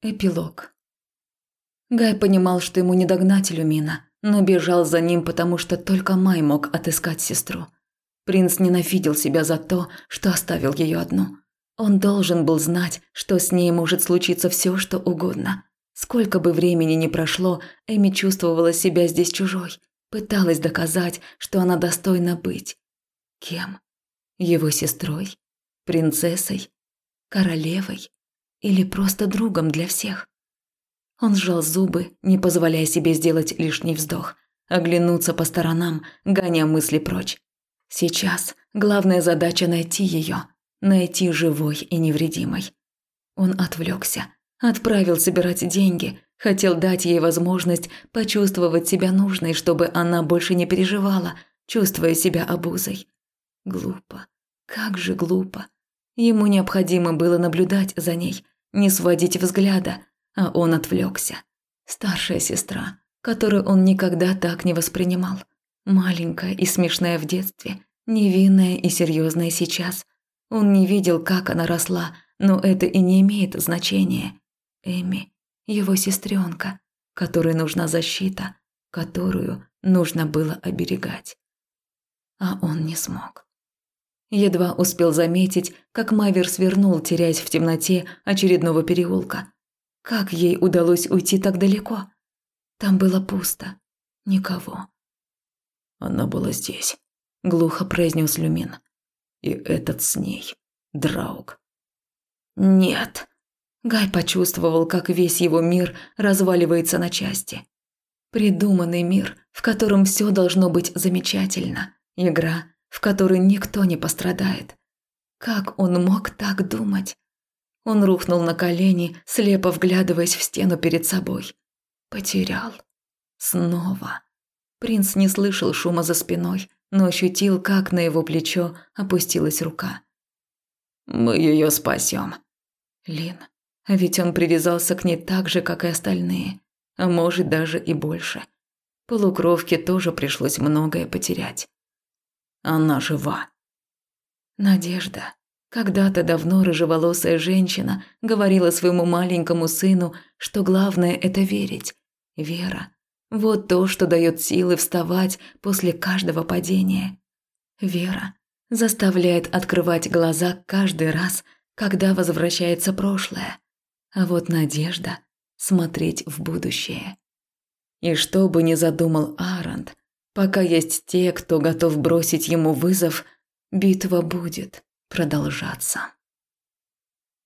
Эпилог. Гай понимал, что ему не догнать Люмина, но бежал за ним, потому что только Май мог отыскать сестру. Принц ненавидел себя за то, что оставил ее одну. Он должен был знать, что с ней может случиться все, что угодно. Сколько бы времени ни прошло, Эми чувствовала себя здесь чужой, пыталась доказать, что она достойна быть. Кем? Его сестрой? Принцессой? Королевой? Или просто другом для всех? Он сжал зубы, не позволяя себе сделать лишний вздох, оглянуться по сторонам, гоня мысли прочь. Сейчас главная задача найти ее, найти живой и невредимой. Он отвлекся, отправил собирать деньги, хотел дать ей возможность почувствовать себя нужной, чтобы она больше не переживала, чувствуя себя обузой. Глупо, как же глупо. Ему необходимо было наблюдать за ней, не сводить взгляда, а он отвлекся. Старшая сестра, которую он никогда так не воспринимал. Маленькая и смешная в детстве, невинная и серьезная сейчас. Он не видел, как она росла, но это и не имеет значения. Эми, его сестренка, которой нужна защита, которую нужно было оберегать. А он не смог. Едва успел заметить, как Мавер свернул, теряясь в темноте очередного переулка. Как ей удалось уйти так далеко? Там было пусто. Никого. Она была здесь, глухо произнес Люмин. И этот с ней, Драуг. Нет. Гай почувствовал, как весь его мир разваливается на части. Придуманный мир, в котором все должно быть замечательно. Игра, в которой никто не пострадает. Как он мог так думать? Он рухнул на колени, слепо вглядываясь в стену перед собой. Потерял. Снова. Принц не слышал шума за спиной, но ощутил, как на его плечо опустилась рука. «Мы ее спасем». Лин. Ведь он привязался к ней так же, как и остальные. А может, даже и больше. Полукровке тоже пришлось многое потерять. Она жива. Надежда. Когда-то давно рыжеволосая женщина говорила своему маленькому сыну, что главное – это верить. Вера. Вот то, что дает силы вставать после каждого падения. Вера заставляет открывать глаза каждый раз, когда возвращается прошлое. А вот надежда – смотреть в будущее. И что бы ни задумал Арант, пока есть те, кто готов бросить ему вызов, битва будет продолжаться.